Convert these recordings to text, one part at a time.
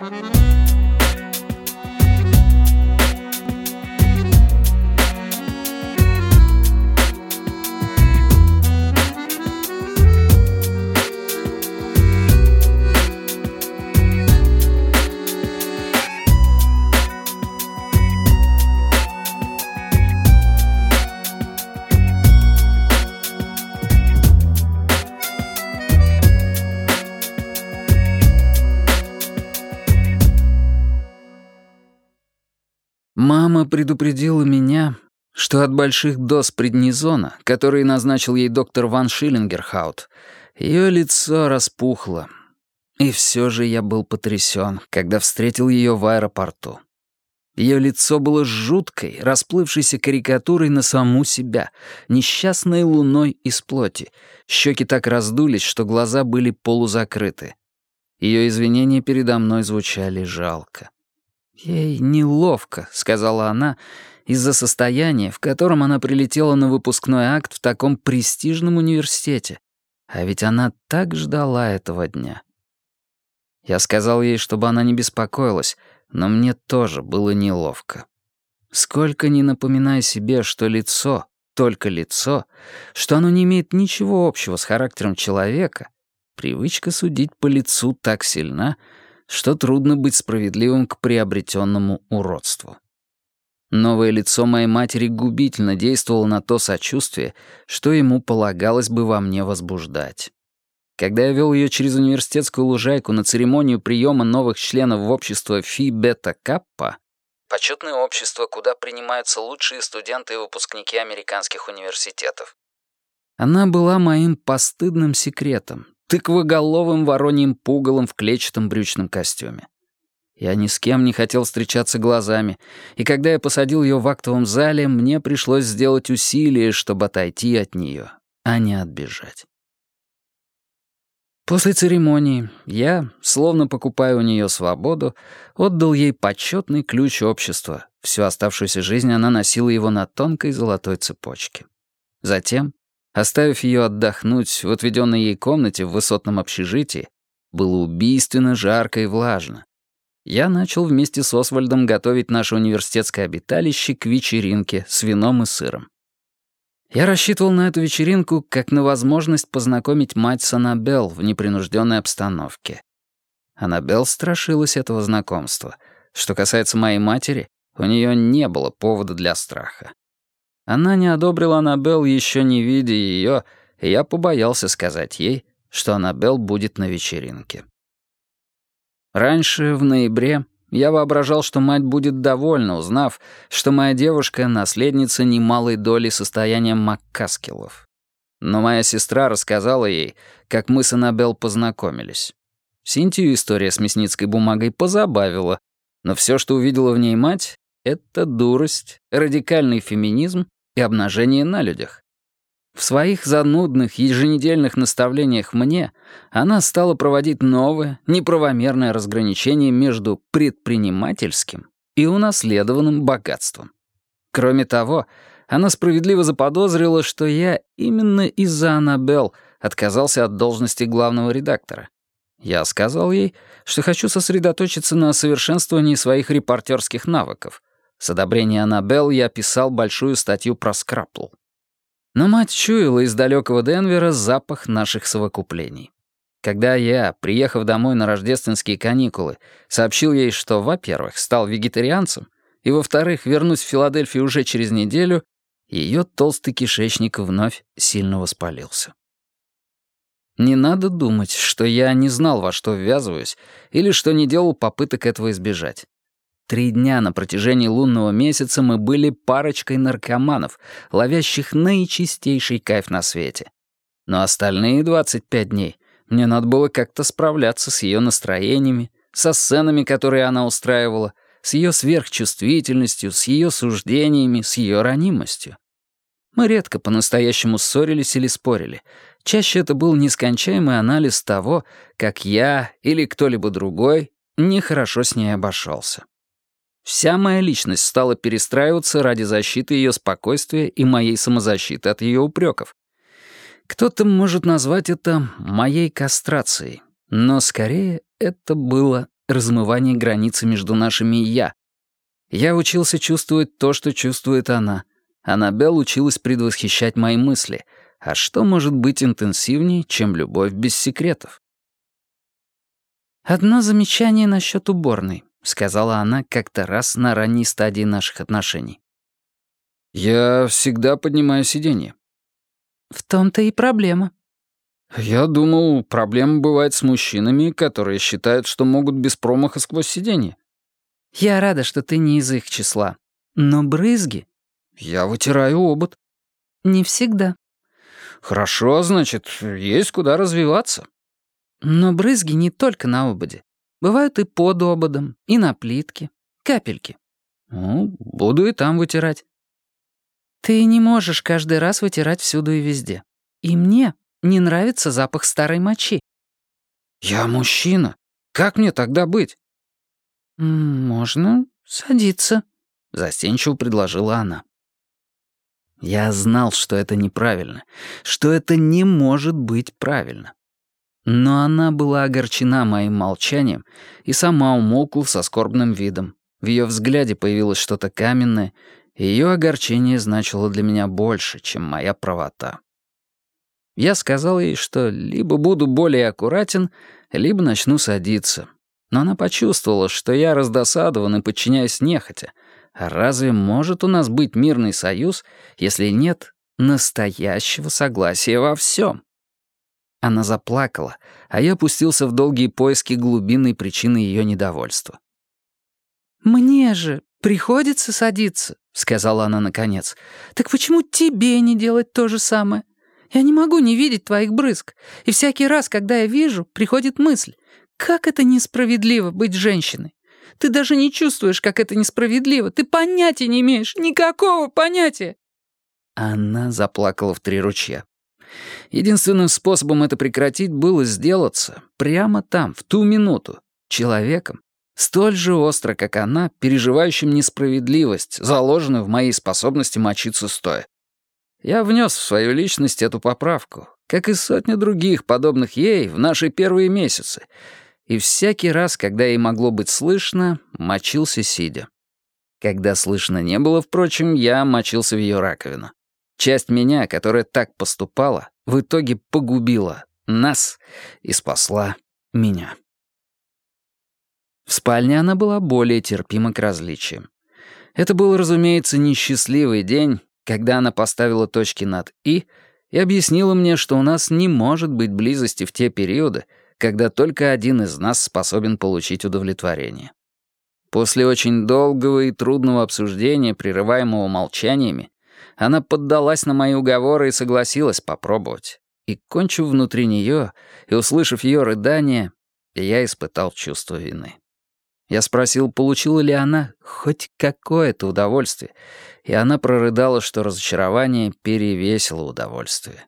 Мама предупредила меня, что от больших доз преднизона, которые назначил ей доктор Ван Шиллингерхаут, ее лицо распухло. И все же я был потрясен, когда встретил ее в аэропорту. Ее лицо было жуткой, расплывшейся карикатурой на саму себя, несчастной луной из плоти. Щеки так раздулись, что глаза были полузакрыты. Ее извинения передо мной звучали жалко. «Ей неловко», — сказала она, из-за состояния, в котором она прилетела на выпускной акт в таком престижном университете. А ведь она так ждала этого дня. Я сказал ей, чтобы она не беспокоилась, но мне тоже было неловко. Сколько ни напоминаю себе, что лицо — только лицо, что оно не имеет ничего общего с характером человека, привычка судить по лицу так сильна, что трудно быть справедливым к приобретенному уродству. Новое лицо моей матери губительно действовало на то сочувствие, что ему полагалось бы во мне возбуждать. Когда я вел ее через университетскую лужайку на церемонию приема новых членов в общество Фи Бета Каппа, почетное общество, куда принимаются лучшие студенты и выпускники американских университетов, она была моим постыдным секретом, тыквоголовым вороньим пугалом в клетчатом брючном костюме. Я ни с кем не хотел встречаться глазами, и когда я посадил ее в актовом зале, мне пришлось сделать усилие, чтобы отойти от нее, а не отбежать. После церемонии я, словно покупая у нее свободу, отдал ей почетный ключ общества. Всю оставшуюся жизнь она носила его на тонкой золотой цепочке. Затем Оставив ее отдохнуть в отведенной ей комнате в высотном общежитии, было убийственно жарко и влажно. Я начал вместе с Освальдом готовить наше университетское обиталище к вечеринке с вином и сыром. Я рассчитывал на эту вечеринку как на возможность познакомить мать с Аннабелл в непринужденной обстановке. Аннабелл страшилась этого знакомства. Что касается моей матери, у нее не было повода для страха. Она не одобрила Аннабелл, еще не видя ее, и я побоялся сказать ей, что Аннабелл будет на вечеринке. Раньше, в ноябре, я воображал, что мать будет довольна, узнав, что моя девушка — наследница немалой доли состояния Маккаскилов. Но моя сестра рассказала ей, как мы с Аннабелл познакомились. Синтию история с мясницкой бумагой позабавила, но все, что увидела в ней мать, — это дурость, радикальный феминизм и обнажение на людях. В своих занудных еженедельных наставлениях мне она стала проводить новое, неправомерное разграничение между предпринимательским и унаследованным богатством. Кроме того, она справедливо заподозрила, что я именно из-за Аннабелл отказался от должности главного редактора. Я сказал ей, что хочу сосредоточиться на совершенствовании своих репортерских навыков, с одобрения Аннабелл я писал большую статью про скрапл. Но мать чуяла из далекого Денвера запах наших совокуплений. Когда я, приехав домой на рождественские каникулы, сообщил ей, что, во-первых, стал вегетарианцем, и, во-вторых, вернусь в Филадельфию уже через неделю, ее толстый кишечник вновь сильно воспалился. Не надо думать, что я не знал, во что ввязываюсь, или что не делал попыток этого избежать. Три дня на протяжении лунного месяца мы были парочкой наркоманов, ловящих наичистейший кайф на свете. Но остальные 25 дней мне надо было как-то справляться с ее настроениями, со сценами, которые она устраивала, с ее сверхчувствительностью, с ее суждениями, с ее ранимостью. Мы редко по-настоящему ссорились или спорили. Чаще это был нескончаемый анализ того, как я или кто-либо другой нехорошо с ней обошелся. Вся моя личность стала перестраиваться ради защиты ее спокойствия и моей самозащиты от ее упреков. Кто-то может назвать это моей кастрацией, но скорее это было размывание границы между нашими «я». Я учился чувствовать то, что чувствует она. Аннабелл училась предвосхищать мои мысли. А что может быть интенсивнее, чем любовь без секретов? «Одно замечание насчет уборной», — сказала она как-то раз на ранней стадии наших отношений. «Я всегда поднимаю сиденье». «В том-то и проблема». «Я думал, проблема бывает с мужчинами, которые считают, что могут без промаха сквозь сиденье». «Я рада, что ты не из их числа. Но брызги...» «Я вытираю обод». «Не всегда». «Хорошо, значит, есть куда развиваться». Но брызги не только на ободе. Бывают и под ободом, и на плитке. Капельки. Ну, буду и там вытирать. Ты не можешь каждый раз вытирать всюду и везде. И мне не нравится запах старой мочи. Я мужчина. Как мне тогда быть? Можно садиться, застенчиво предложила она. Я знал, что это неправильно, что это не может быть правильно. Но она была огорчена моим молчанием и сама умолкла со скорбным видом. В ее взгляде появилось что-то каменное, и ее огорчение значило для меня больше, чем моя правота. Я сказал ей, что либо буду более аккуратен, либо начну садиться. Но она почувствовала, что я раздосадован и подчиняюсь нехотя. А разве может у нас быть мирный союз, если нет настоящего согласия во всем? Она заплакала, а я опустился в долгие поиски глубинной причины ее недовольства. «Мне же приходится садиться», — сказала она наконец. «Так почему тебе не делать то же самое? Я не могу не видеть твоих брызг, и всякий раз, когда я вижу, приходит мысль, как это несправедливо быть женщиной. Ты даже не чувствуешь, как это несправедливо. Ты понятия не имеешь, никакого понятия. Она заплакала в три ручья. Единственным способом это прекратить было сделаться прямо там, в ту минуту, человеком, столь же остро, как она, переживающим несправедливость, заложенную в моей способности мочиться стоя. Я внес в свою личность эту поправку, как и сотни других, подобных ей, в наши первые месяцы, и всякий раз, когда ей могло быть слышно, мочился сидя. Когда слышно не было, впрочем, я мочился в ее раковину. Часть меня, которая так поступала, в итоге погубила нас и спасла меня. В спальне она была более терпима к различиям. Это был, разумеется, несчастливый день, когда она поставила точки над «и» и объяснила мне, что у нас не может быть близости в те периоды, когда только один из нас способен получить удовлетворение. После очень долгого и трудного обсуждения, прерываемого молчаниями, она поддалась на мои уговоры и согласилась попробовать. И, кончив внутри нее и услышав ее рыдание, я испытал чувство вины. Я спросил, получила ли она хоть какое-то удовольствие, и она прорыдала, что разочарование перевесило удовольствие.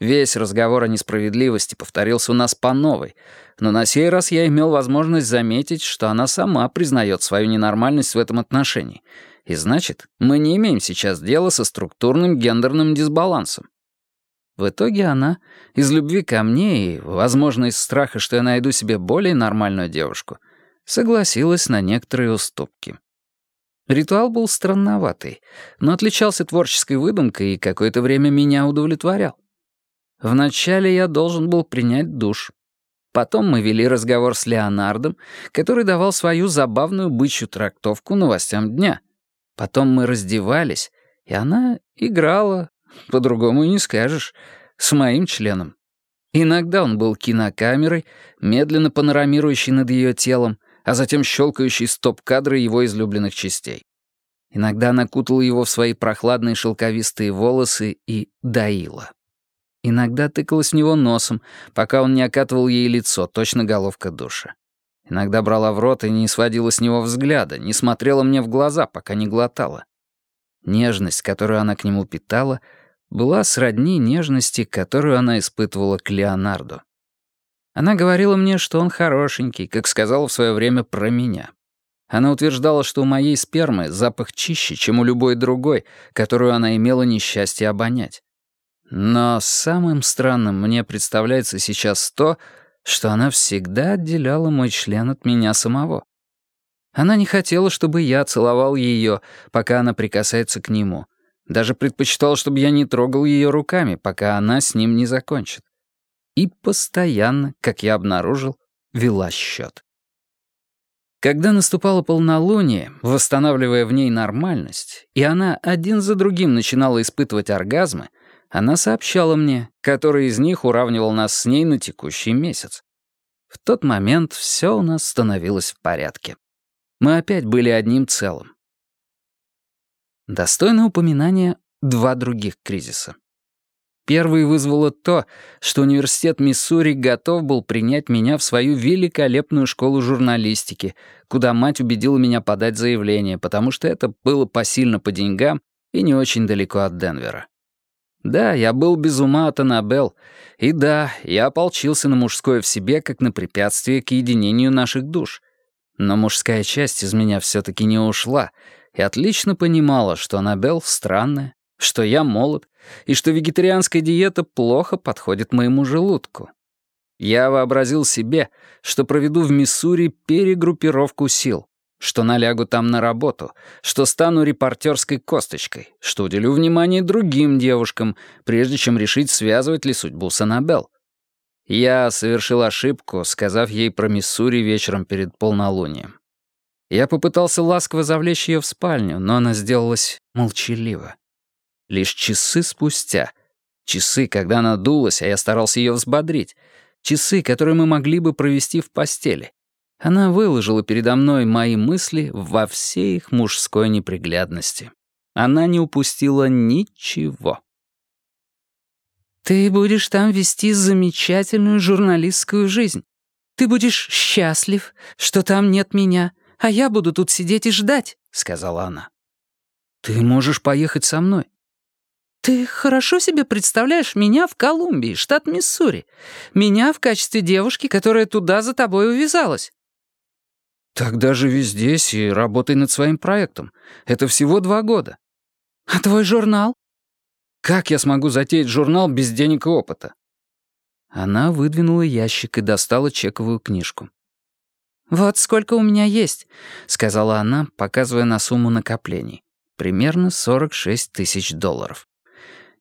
Весь разговор о несправедливости повторился у нас по новой, но на сей раз я имел возможность заметить, что она сама признает свою ненормальность в этом отношении — и значит, мы не имеем сейчас дела со структурным гендерным дисбалансом. В итоге она, из любви ко мне и, возможно, из страха, что я найду себе более нормальную девушку, согласилась на некоторые уступки. Ритуал был странноватый, но отличался творческой выдумкой и какое-то время меня удовлетворял. Вначале я должен был принять душ. Потом мы вели разговор с Леонардом, который давал свою забавную бычью трактовку новостям дня — Потом мы раздевались, и она играла, по-другому и не скажешь, с моим членом. Иногда он был кинокамерой, медленно панорамирующей над ее телом, а затем щелкающий стоп-кадры его излюбленных частей. Иногда она кутала его в свои прохладные шелковистые волосы и доила. Иногда тыкалась в него носом, пока он не окатывал ей лицо, точно головка душа. Иногда брала в рот и не сводила с него взгляда, не смотрела мне в глаза, пока не глотала. Нежность, которую она к нему питала, была сродни нежности, которую она испытывала к Леонарду. Она говорила мне, что он хорошенький, как сказала в свое время про меня. Она утверждала, что у моей спермы запах чище, чем у любой другой, которую она имела несчастье обонять. Но самым странным мне представляется сейчас то, что она всегда отделяла мой член от меня самого. Она не хотела, чтобы я целовал ее, пока она прикасается к нему. Даже предпочитала, чтобы я не трогал ее руками, пока она с ним не закончит. И постоянно, как я обнаружил, вела счет. Когда наступало полнолуние, восстанавливая в ней нормальность, и она один за другим начинала испытывать оргазмы, она сообщала мне, который из них уравнивал нас с ней на текущий месяц. В тот момент все у нас становилось в порядке. Мы опять были одним целым. Достойно упоминания два других кризиса. Первый вызвало то, что университет Миссури готов был принять меня в свою великолепную школу журналистики, куда мать убедила меня подать заявление, потому что это было посильно по деньгам и не очень далеко от Денвера. Да, я был без ума от Аннабелл, и да, я ополчился на мужское в себе как на препятствие к единению наших душ. Но мужская часть из меня все-таки не ушла и отлично понимала, что Аннабелл странная, что я молод, и что вегетарианская диета плохо подходит моему желудку. Я вообразил себе, что проведу в Миссури перегруппировку сил, что налягу там на работу, что стану репортерской косточкой, что уделю внимание другим девушкам, прежде чем решить, связывать ли судьбу с Аннабелл. Я совершил ошибку, сказав ей про Миссури вечером перед полнолунием. Я попытался ласково завлечь ее в спальню, но она сделалась молчалива. Лишь часы спустя, часы, когда она дулась, а я старался ее взбодрить, часы, которые мы могли бы провести в постели, она выложила передо мной мои мысли во всей их мужской неприглядности. Она не упустила ничего. «Ты будешь там вести замечательную журналистскую жизнь. Ты будешь счастлив, что там нет меня, а я буду тут сидеть и ждать», — сказала она. «Ты можешь поехать со мной». «Ты хорошо себе представляешь меня в Колумбии, штат Миссури. Меня в качестве девушки, которая туда за тобой увязалась. «Тогда живи здесь и работай над своим проектом. Это всего два года». «А твой журнал?» «Как я смогу затеять журнал без денег и опыта?» Она выдвинула ящик и достала чековую книжку. «Вот сколько у меня есть», — сказала она, показывая на сумму накоплений. Примерно 46 тысяч долларов.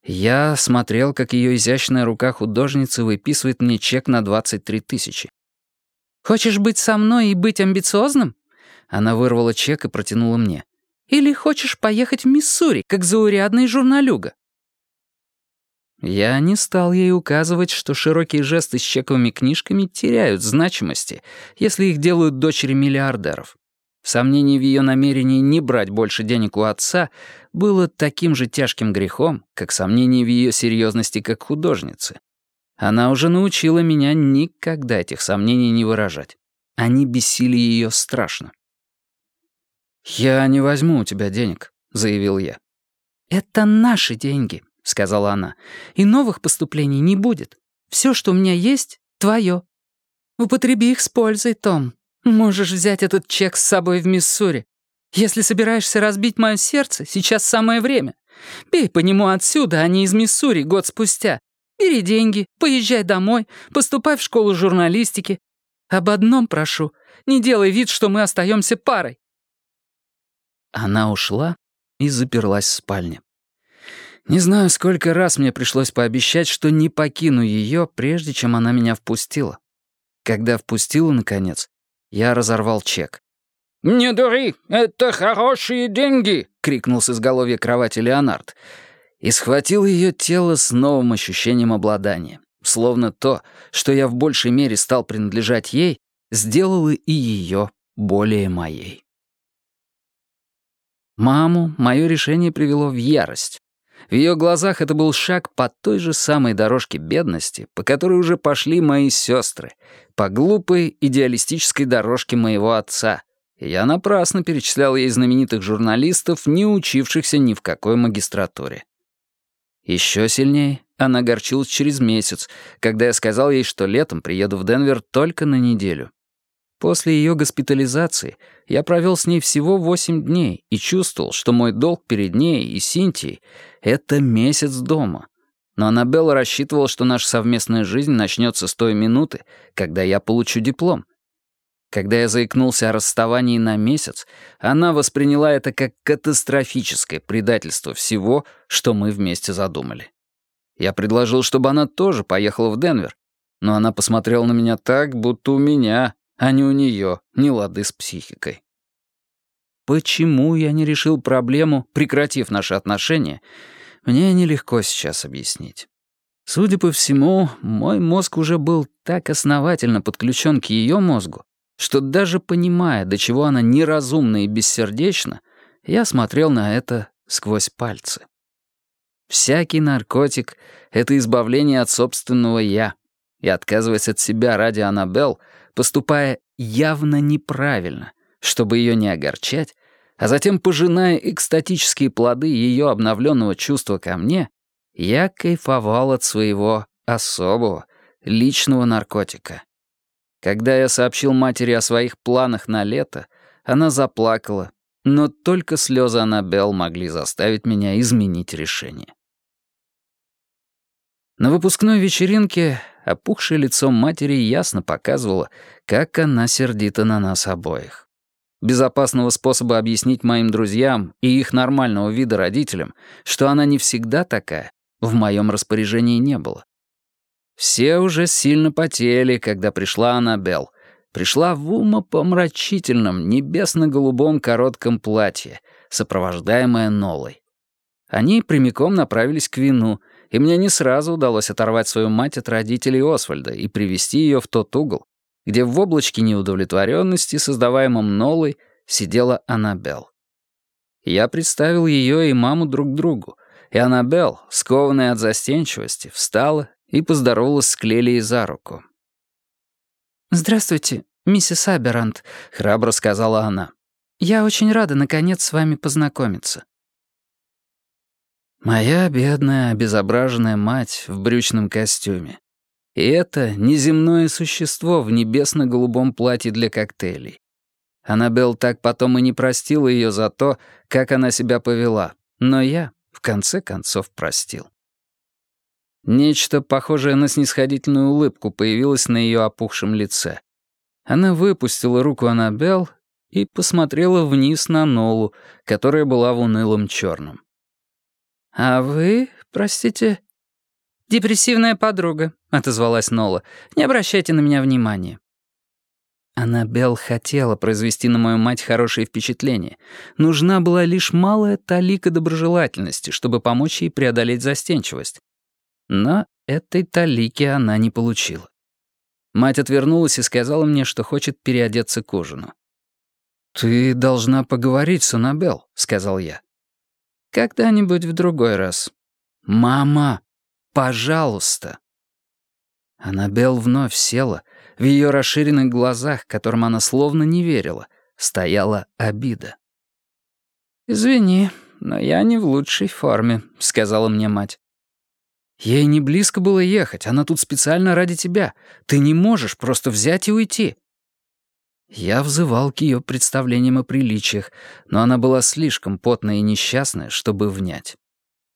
Я смотрел, как ее изящная рука художницы выписывает мне чек на 23 тысячи. «Хочешь быть со мной и быть амбициозным?» Она вырвала чек и протянула мне. «Или хочешь поехать в Миссури, как заурядный журналюга?» Я не стал ей указывать, что широкие жесты с чековыми книжками теряют значимости, если их делают дочери миллиардеров. Сомнение в ее намерении не брать больше денег у отца было таким же тяжким грехом, как сомнение в ее серьезности как художницы. Она уже научила меня никогда этих сомнений не выражать. Они бесили ее страшно. «Я не возьму у тебя денег», — заявил я. «Это наши деньги», — сказала она. «И новых поступлений не будет. Все, что у меня есть, твое. Употреби их с пользой, Том. Можешь взять этот чек с собой в Миссури. Если собираешься разбить мое сердце, сейчас самое время. Бей по нему отсюда, а не из Миссури год спустя. Бери деньги, поезжай домой, поступай в школу журналистики. Об одном прошу, не делай вид, что мы остаемся парой». Она ушла и заперлась в спальне. Не знаю, сколько раз мне пришлось пообещать, что не покину ее, прежде чем она меня впустила. Когда впустила, наконец, я разорвал чек. «Не дури, это хорошие деньги!» — крикнул с изголовья кровати Леонард и схватил ее тело с новым ощущением обладания. Словно то, что я в большей мере стал принадлежать ей, сделало и ее более моей. Маму мое решение привело в ярость. В ее глазах это был шаг по той же самой дорожке бедности, по которой уже пошли мои сестры, по глупой идеалистической дорожке моего отца. Я напрасно перечислял ей знаменитых журналистов, не учившихся ни в какой магистратуре. Еще сильнее она горчилась через месяц, когда я сказал ей, что летом приеду в Денвер только на неделю. После ее госпитализации я провел с ней всего восемь дней и чувствовал, что мой долг перед ней и Синтией — это месяц дома. Но Аннабелла рассчитывала, что наша совместная жизнь начнется с той минуты, когда я получу диплом. Когда я заикнулся о расставании на месяц, она восприняла это как катастрофическое предательство всего, что мы вместе задумали. Я предложил, чтобы она тоже поехала в Денвер, но она посмотрела на меня так, будто у меня, а не у нее, не лады с психикой. Почему я не решил проблему, прекратив наши отношения, мне нелегко сейчас объяснить. Судя по всему, мой мозг уже был так основательно подключен к ее мозгу, что даже понимая, до чего она неразумна и бессердечна, я смотрел на это сквозь пальцы. Всякий наркотик — это избавление от собственного «я», и отказываясь от себя ради Аннабелл, поступая явно неправильно, чтобы ее не огорчать, а затем пожиная экстатические плоды ее обновленного чувства ко мне, я кайфовал от своего особого, личного наркотика. Когда я сообщил матери о своих планах на лето, она заплакала, но только слезы Аннабелл могли заставить меня изменить решение. На выпускной вечеринке опухшее лицо матери ясно показывало, как она сердита на нас обоих. Безопасного способа объяснить моим друзьям и их нормального вида родителям, что она не всегда такая, в моем распоряжении не было. Все уже сильно потели, когда пришла Аннабелл. Пришла в умопомрачительном небесно-голубом коротком платье, сопровождаемая Нолой. Они прямиком направились к вину, и мне не сразу удалось оторвать свою мать от родителей Освальда и привести ее в тот угол, где в облачке неудовлетворенности, создаваемом Нолой, сидела Аннабелл. Я представил ее и маму друг другу, и Аннабелл, скованная от застенчивости, встала и поздоровалась с Клелией за руку. «Здравствуйте, миссис Аберант», — храбро сказала она. «Я очень рада, наконец, с вами познакомиться». Моя бедная, обезображенная мать в брючном костюме. И это неземное существо в небесно-голубом платье для коктейлей. Аннабелл так потом и не простила ее за то, как она себя повела, но я, в конце концов, простил. Нечто похожее на снисходительную улыбку появилось на ее опухшем лице. Она выпустила руку Аннабелл и посмотрела вниз на Нолу, которая была в унылом черном. «А вы, простите...» «Депрессивная подруга», — отозвалась Нола. «Не обращайте на меня внимания». Аннабелл хотела произвести на мою мать хорошее впечатление. Нужна была лишь малая талика доброжелательности, чтобы помочь ей преодолеть застенчивость. Но этой талики она не получила. Мать отвернулась и сказала мне, что хочет переодеться к ужину. «Ты должна поговорить с Аннабелл», — сказал я. «Когда-нибудь в другой раз». «Мама, пожалуйста». Аннабелл вновь села. В ее расширенных глазах, которым она словно не верила, стояла обида. «Извини, но я не в лучшей форме», — сказала мне мать. Ей не близко было ехать, она тут специально ради тебя. Ты не можешь просто взять и уйти». Я взывал к ее представлениям о приличиях, но она была слишком потная и несчастная, чтобы внять.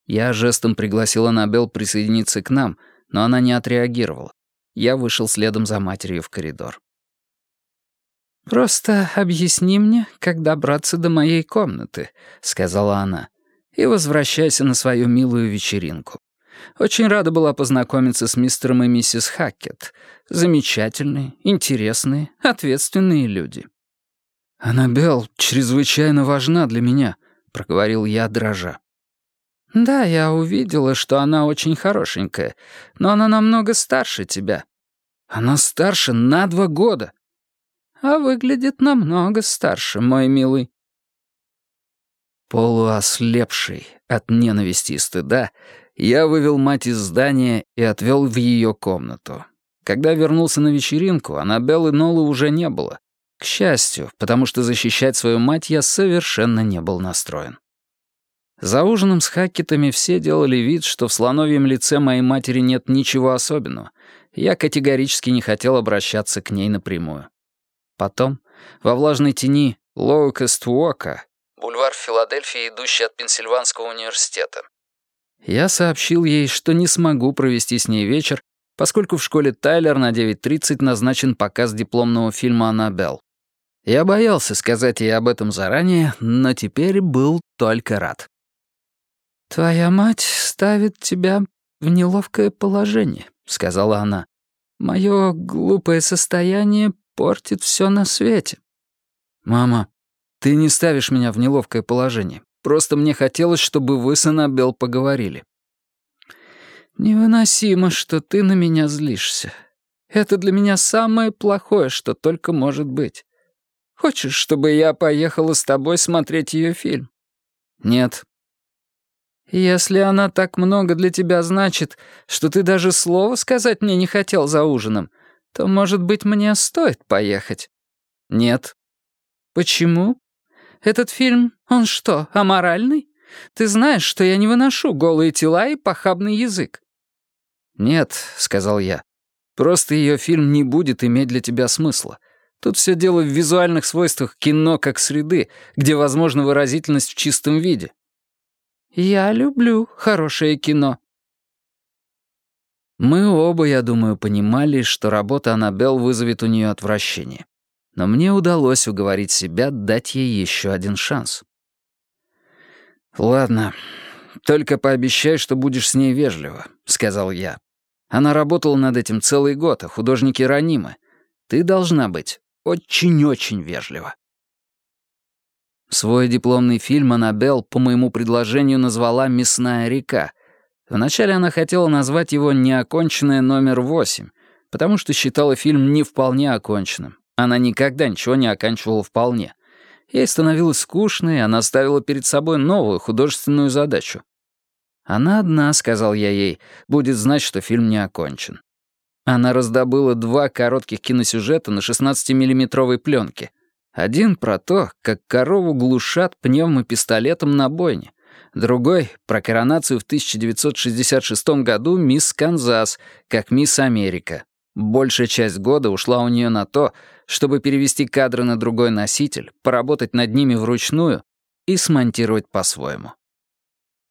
Я жестом пригласил Аннабелл присоединиться к нам, но она не отреагировала. Я вышел следом за матерью в коридор. «Просто объясни мне, как добраться до моей комнаты», — сказала она, «и возвращайся на свою милую вечеринку. Очень рада была познакомиться с мистером и миссис Хаккет. Замечательные, интересные, ответственные люди. «Аннабелл чрезвычайно важна для меня», — проговорил я, дрожа. «Да, я увидела, что она очень хорошенькая, но она намного старше тебя». «Она старше на два года». «А выглядит намного старше, мой милый». Полуослепший от ненависти и стыда, я вывел мать из здания и отвел в ее комнату. Когда вернулся на вечеринку, Аннабеллы и Нолы уже не было. К счастью, потому что защищать свою мать я совершенно не был настроен. За ужином с Хакетами все делали вид, что в слоновьем лице моей матери нет ничего особенного. Я категорически не хотел обращаться к ней напрямую. Потом, во влажной тени Лоукест Уока, бульвар Филадельфии, идущий от Пенсильванского университета, Я сообщил ей, что не смогу провести с ней вечер, поскольку в школе Тайлер на 9.30 назначен показ дипломного фильма «Аннабелл». Я боялся сказать ей об этом заранее, но теперь был только рад. «Твоя мать ставит тебя в неловкое положение», — сказала она. «Мое глупое состояние портит все на свете». «Мама, ты не ставишь меня в неловкое положение. Просто мне хотелось, чтобы вы с Аннабелл поговорили». «Невыносимо, что ты на меня злишься. Это для меня самое плохое, что только может быть. Хочешь, чтобы я поехала с тобой смотреть ее фильм?» «Нет». «Если она так много для тебя значит, что ты даже слова сказать мне не хотел за ужином, то, может быть, мне стоит поехать?» «Нет». «Почему? Этот фильм, он что, аморальный? Ты знаешь, что я не выношу голые тела и похабный язык». «Нет», — сказал я, — «просто ее фильм не будет иметь для тебя смысла. Тут все дело в визуальных свойствах кино как среды, где возможна выразительность в чистом виде». «Я люблю хорошее кино». Мы оба, я думаю, понимали, что работа Аннабелл вызовет у нее отвращение но мне удалось уговорить себя дать ей еще один шанс. «Ладно, только пообещай, что будешь с ней вежлива», — сказал я. «Она работала над этим целый год, а художники ранимы. Ты должна быть очень-очень вежлива». Свой дипломный фильм Аннабелл по моему предложению назвала «Мясная река». Вначале она хотела назвать его «Неоконченное номер восемь», потому что считала фильм не вполне оконченным. Она никогда ничего не оканчивала вполне. Ей становилось скучно, и она ставила перед собой новую художественную задачу. Она одна, сказал я ей, будет знать, что фильм не окончен. Она раздобыла два коротких киносюжета на 16-миллиметровой пленке. Один про то, как корову глушат пневмопистолетом на бойне. Другой — про коронацию в 1966 году мисс Канзас, как мисс Америка. Большая часть года ушла у нее на то, чтобы перевести кадры на другой носитель, поработать над ними вручную и смонтировать по-своему.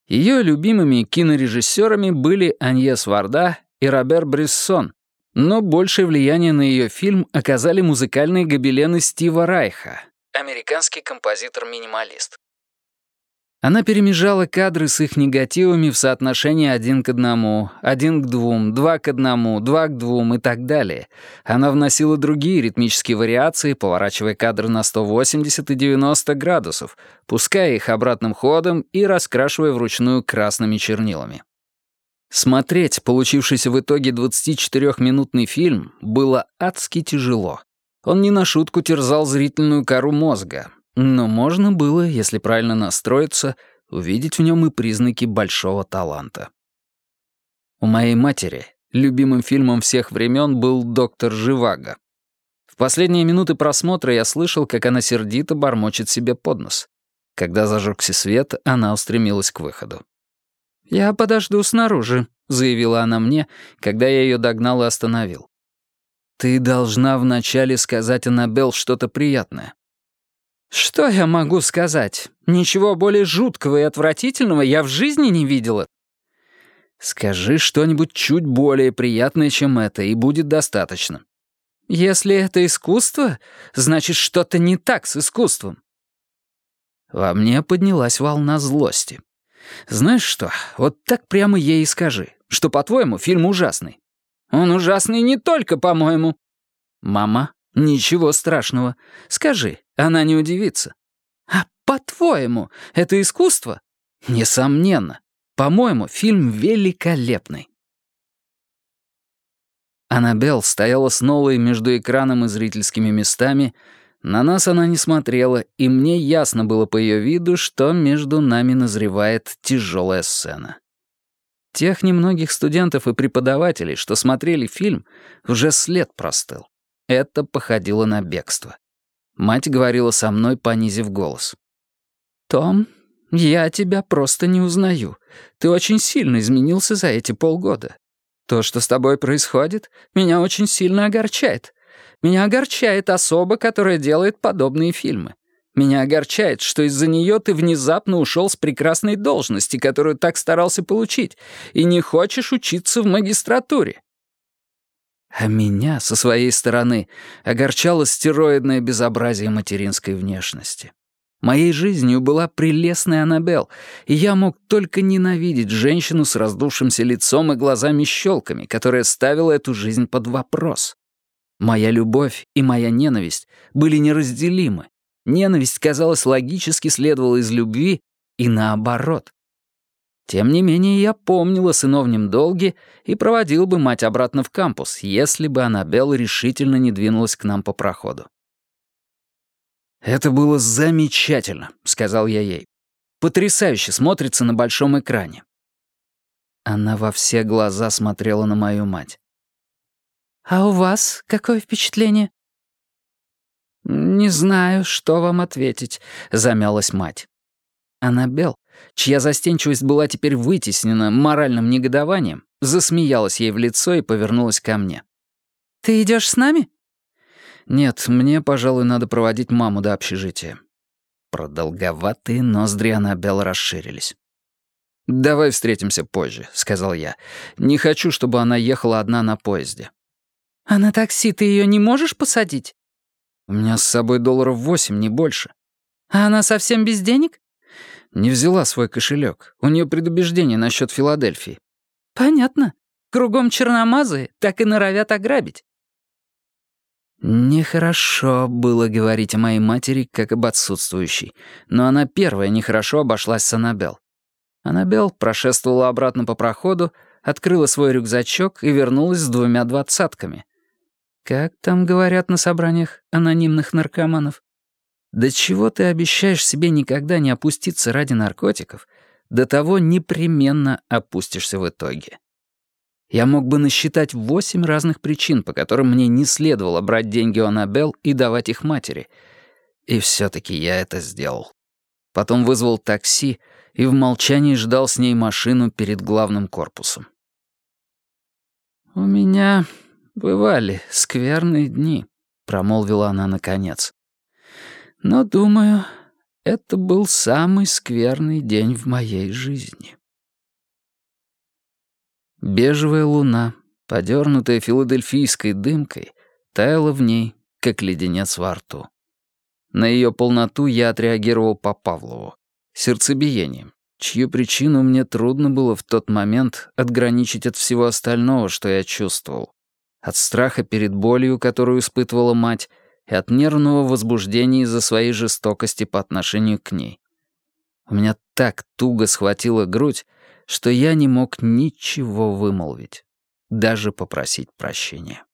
Ее любимыми кинорежиссерами были Аньес Варда и Робер Брессон, но большее влияние на ее фильм оказали музыкальные гобелены Стива Райха, американский композитор-минималист. Она перемежала кадры с их негативами в соотношении один к одному, один к двум, два к одному, два к двум и так далее. Она вносила другие ритмические вариации, поворачивая кадры на 180 и 90 градусов, пуская их обратным ходом и раскрашивая вручную красными чернилами. Смотреть получившийся в итоге 24-минутный фильм было адски тяжело. Он не на шутку терзал зрительную кору мозга, но можно было, если правильно настроиться, увидеть в нем и признаки большого таланта. У моей матери любимым фильмом всех времен был «Доктор Живаго». В последние минуты просмотра я слышал, как она сердито бормочет себе под нос. Когда зажегся свет, она устремилась к выходу. «Я подожду снаружи», — заявила она мне, когда я ее догнал и остановил. «Ты должна вначале сказать Аннабелл что-то приятное. «Что я могу сказать? Ничего более жуткого и отвратительного я в жизни не видела». «Скажи что-нибудь чуть более приятное, чем это, и будет достаточно». «Если это искусство, значит, что-то не так с искусством». Во мне поднялась волна злости. «Знаешь что, вот так прямо ей и скажи, что, по-твоему, фильм ужасный». «Он ужасный не только, по-моему». «Мама, ничего страшного. Скажи, она не удивится. А по-твоему, это искусство? Несомненно. По-моему, фильм великолепный. Аннабелл стояла с Нолой между экраном и зрительскими местами. На нас она не смотрела, и мне ясно было по ее виду, что между нами назревает тяжелая сцена. Тех немногих студентов и преподавателей, что смотрели фильм, уже след простыл. Это походило на бегство. Мать говорила со мной, понизив голос. «Том, я тебя просто не узнаю. Ты очень сильно изменился за эти полгода. То, что с тобой происходит, меня очень сильно огорчает. Меня огорчает особа, которая делает подобные фильмы. Меня огорчает, что из-за нее ты внезапно ушел с прекрасной должности, которую так старался получить, и не хочешь учиться в магистратуре. А меня, со своей стороны, огорчало стероидное безобразие материнской внешности. Моей жизнью была прелестная Аннабел, и я мог только ненавидеть женщину с раздувшимся лицом и глазами-щелками, которая ставила эту жизнь под вопрос. Моя любовь и моя ненависть были неразделимы. Ненависть, казалось, логически следовала из любви и наоборот. Тем не менее, я помнил о сыновнем долге и проводил бы мать обратно в кампус, если бы Аннабелл решительно не двинулась к нам по проходу. «Это было замечательно», — сказал я ей. «Потрясающе смотрится на большом экране». Она во все глаза смотрела на мою мать. «А у вас какое впечатление?» «Не знаю, что вам ответить», — замялась мать. Аннабелл, чья застенчивость была теперь вытеснена моральным негодованием, засмеялась ей в лицо и повернулась ко мне. «Ты идешь с нами?» «Нет, мне, пожалуй, надо проводить маму до общежития». Продолговатые ноздри Аннабелл расширились. «Давай встретимся позже», — сказал я. «Не хочу, чтобы она ехала одна на поезде». «А на такси ты ее не можешь посадить?» «У меня с собой долларов восемь, не больше». «А она совсем без денег?» «Не взяла свой кошелек. У нее предубеждение насчет Филадельфии». «Понятно. Кругом черномазы так и норовят ограбить. Нехорошо было говорить о моей матери как об отсутствующей, но она первая нехорошо обошлась с Аннабел. Аннабел прошествовала обратно по проходу, открыла свой рюкзачок и вернулась с двумя двадцатками. Как там говорят на собраниях анонимных наркоманов? До чего ты обещаешь себе никогда не опуститься ради наркотиков, до того непременно опустишься в итоге. Я мог бы насчитать восемь разных причин, по которым мне не следовало брать деньги у Аннабелл и давать их матери. И все-таки я это сделал. Потом вызвал такси и в молчании ждал с ней машину перед главным корпусом. «У меня бывали скверные дни», — промолвила она наконец. «Но, думаю, это был самый скверный день в моей жизни». Бежевая луна, подернутая филадельфийской дымкой, таяла в ней, как леденец во рту. На ее полноту я отреагировал по Павлову, сердцебиением, чью причину мне трудно было в тот момент отграничить от всего остального, что я чувствовал. От страха перед болью, которую испытывала мать, и от нервного возбуждения из-за своей жестокости по отношению к ней. У меня так туго схватила грудь, что я не мог ничего вымолвить, даже попросить прощения.